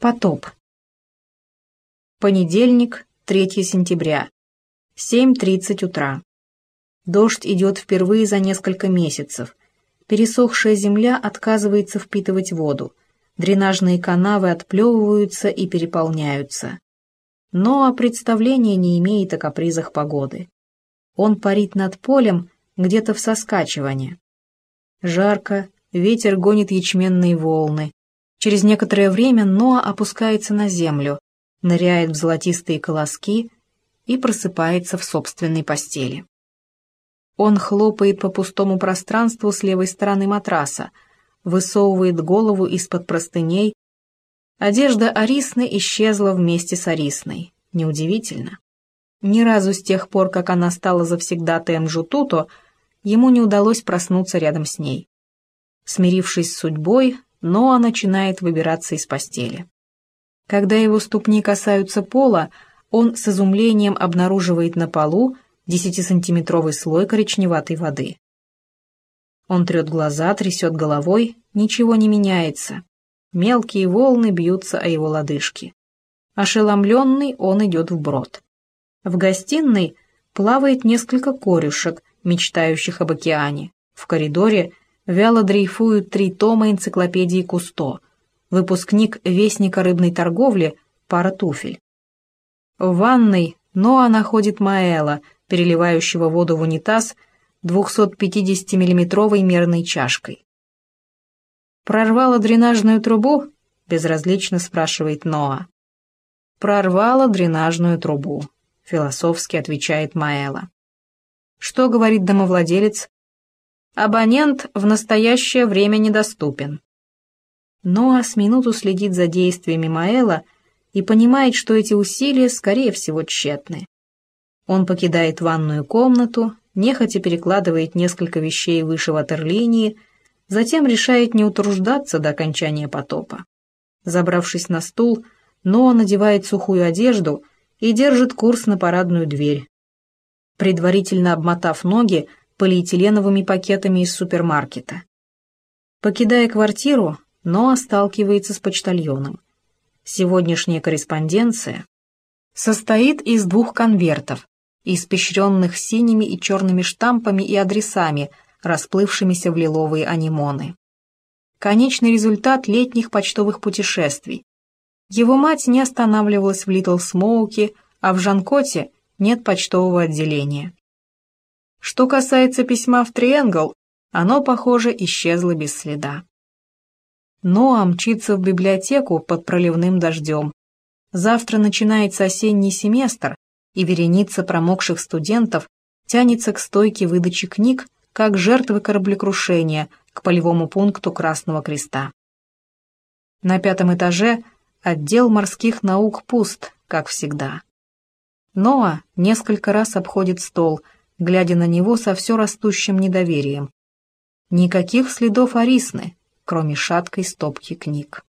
Потоп. Понедельник, 3 сентября. 7.30 утра. Дождь идет впервые за несколько месяцев. Пересохшая земля отказывается впитывать воду. Дренажные канавы отплевываются и переполняются. Но о представления не имеет о капризах погоды. Он парит над полем, где-то в соскачивании. Жарко, ветер гонит ячменные волны, Через некоторое время Ноа опускается на землю, ныряет в золотистые колоски и просыпается в собственной постели. Он хлопает по пустому пространству с левой стороны матраса, высовывает голову из-под простыней. Одежда Арисны исчезла вместе с Арисной. Неудивительно. Ни разу с тех пор, как она стала завсегдатаем Жутуто, ему не удалось проснуться рядом с ней. Смирившись с судьбой, Ноа начинает выбираться из постели. Когда его ступни касаются пола, он с изумлением обнаруживает на полу десятисантиметровый слой коричневатой воды. Он трет глаза, трясет головой, ничего не меняется. Мелкие волны бьются о его лодыжки. Ошеломленный он идет вброд. В гостиной плавает несколько корюшек, мечтающих об океане. В коридоре вяло дрейфуют три тома энциклопедии Кусто, выпускник Вестника рыбной торговли, пара туфель. В ванной Ноа находит Маэла, переливающего воду в унитаз 250-миллиметровой мерной чашкой. «Прорвало дренажную трубу?» — безразлично спрашивает Ноа. «Прорвало дренажную трубу», — философски отвечает Маэла. «Что говорит домовладелец?» Абонент в настоящее время недоступен. Ноа с минуту следит за действиями Маэла и понимает, что эти усилия, скорее всего, тщетны. Он покидает ванную комнату, нехотя перекладывает несколько вещей выше ватерлинии, затем решает не утруждаться до окончания потопа. Забравшись на стул, Ноа надевает сухую одежду и держит курс на парадную дверь. Предварительно обмотав ноги, полиэтиленовыми пакетами из супермаркета. Покидая квартиру, Ноа сталкивается с почтальоном. Сегодняшняя корреспонденция состоит из двух конвертов, испещренных синими и черными штампами и адресами, расплывшимися в лиловые анимоны. Конечный результат летних почтовых путешествий. Его мать не останавливалась в Литл Смоуке, а в Жанкоте нет почтового отделения. Что касается письма в Триэнгл, оно, похоже, исчезло без следа. Ноа мчится в библиотеку под проливным дождем. Завтра начинается осенний семестр, и вереница промокших студентов тянется к стойке выдачи книг, как жертвы кораблекрушения, к полевому пункту Красного Креста. На пятом этаже отдел морских наук пуст, как всегда. Ноа несколько раз обходит стол — глядя на него со все растущим недоверием. Никаких следов Арисны, кроме шаткой стопки книг.